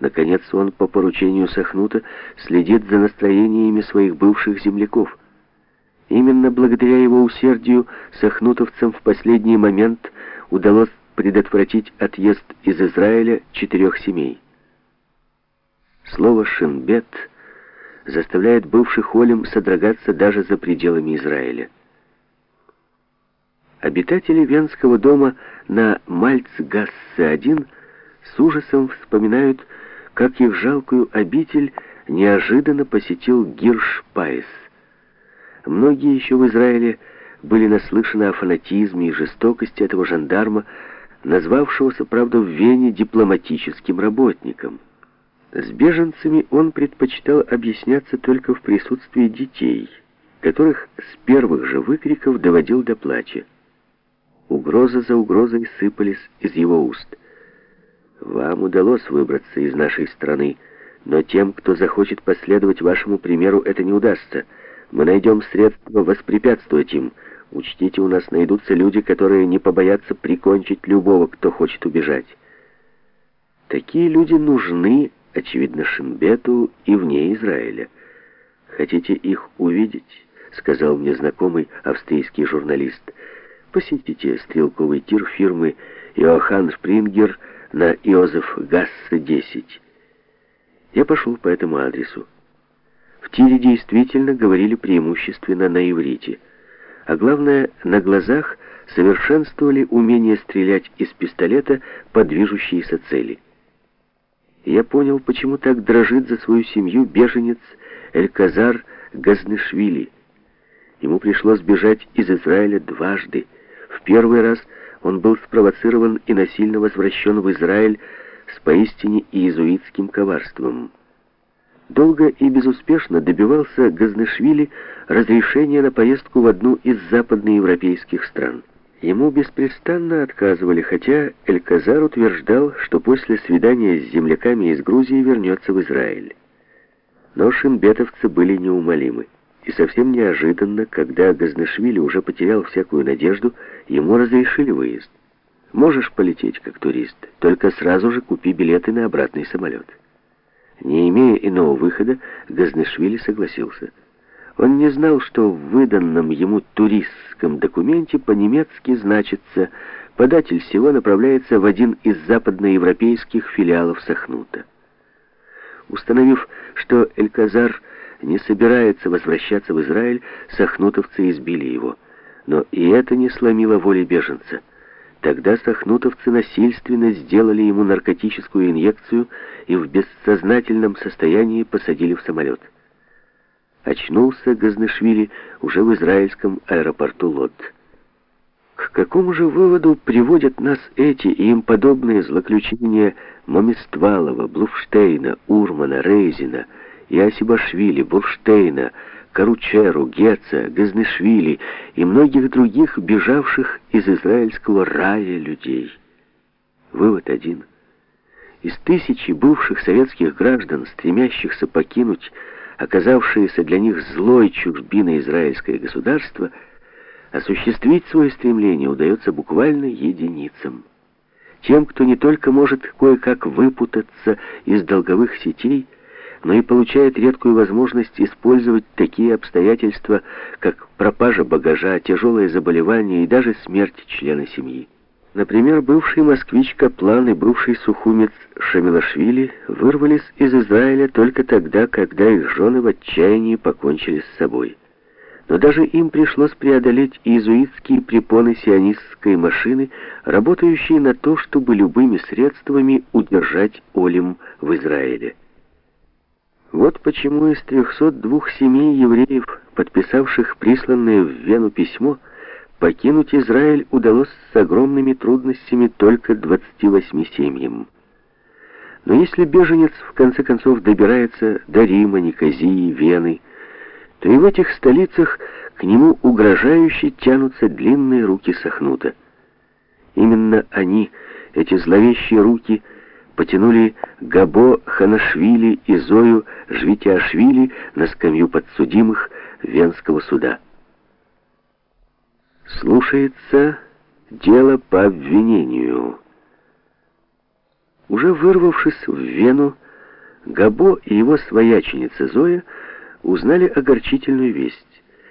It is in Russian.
Наконец он по поручению Сахнута следит за настроениями своих бывших земляков. Именно благодаря его усердию сахнутовцам в последний момент удалось предотвратить отъезд из Израиля четырех семей. Слово «шинбет» заставляет бывших Олем содрогаться даже за пределами Израиля. Обитатели Венского дома на Мальцгассе-1 с ужасом вспоминают, как их жалкую обитель неожиданно посетил Гирш Пайс. Многие еще в Израиле были наслышаны о фанатизме и жестокости этого жандарма, назвавшегося, правда, в Вене дипломатическим работником. С беженцами он предпочитал объясняться только в присутствии детей, которых с первых же выкриков доводил до плача. Угроза за угрозой сыпались из его уст. «Вам удалось выбраться из нашей страны, но тем, кто захочет последовать вашему примеру, это не удастся. Мы найдем средства воспрепятствовать им. Учтите, у нас найдутся люди, которые не побоятся прикончить любого, кто хочет убежать. Такие люди нужны очевидно, Шинбету и вне Израиля. Хотите их увидеть? Сказал мне знакомый австрийский журналист. Посетите стрелковый тир фирмы Иоганн Шпрингер на Иозеф Гассе 10. Я пошел по этому адресу. В тире действительно говорили преимущественно на иврите, а главное, на глазах совершенствовали умение стрелять из пистолета по движущейся цели я понял, почему так дрожит за свою семью беженец Эльказар Газнышвили. Ему пришлось бежать из Израиля дважды. В первый раз он был спровоцирован и насильно возвращен в Израиль с поистине иезуитским коварством. Долго и безуспешно добивался Газнышвили разрешения на поездку в одну из западноевропейских стран. Ему беспрестанно отказывали, хотя Эльказар утверждал, что после свидания с земляками из Грузии вернется в Израиль. Но шинбетовцы были неумолимы. И совсем неожиданно, когда Газнашвили уже потерял всякую надежду, ему разрешили выезд. Можешь полететь как турист, только сразу же купи билеты на обратный самолет. Не имея иного выхода, Газнашвили согласился. Он не знал, что в выданном ему туристском документе по-немецки значится «податель всего направляется в один из западноевропейских филиалов Сахнута». Установив, что Эльказар не собирается возвращаться в Израиль, сахнутовцы избили его. Но и это не сломило воли беженца. Тогда сахнутовцы насильственно сделали ему наркотическую инъекцию и в бессознательном состоянии посадили в самолет. Очнулся Газнышвили уже в израильском аэропорту Лод. К какому же выводу приводят нас эти и им подобные злоключения Момиствалова, Блуфштейна, Урмана, Рейзина, Иосибашвили, Бурштейна, Каручеру, Геца, Газнышвили и многих других бежавших из израильского рая людей? Вывод один. Из тысячи бывших советских граждан, стремящихся покинуть оказавшееся для них злой чужбиной израильское государство, осуществить свое стремление удается буквально единицам. Тем, кто не только может кое-как выпутаться из долговых сетей, но и получает редкую возможность использовать такие обстоятельства, как пропажа багажа, тяжелое заболевание и даже смерть члена семьи. Например, бывший москвич Каплан и бывший сухумец Шамилашвили вырвались из Израиля только тогда, когда их жены в отчаянии покончили с собой. Но даже им пришлось преодолеть иезуитские препоны сионистской машины, работающие на то, чтобы любыми средствами удержать Олим в Израиле. Вот почему из 302 семей евреев, подписавших присланное в Вену письмо, Покинуть Израиль удалось с огромными трудностями только 28 семьям. Но если беженец в конце концов добирается до Рима, Никозии, Вены, то и в этих столицах к нему угрожающе тянутся длинные руки Сахнута. Именно они, эти зловещие руки, потянули Габо Ханашвили и Зою Жвитиашвили на скамью подсудимых Венского суда. Слушается дело по обвинению. Уже вырвавшись в Вену, Габо и его свояченица Зоя узнали огорчительную весть.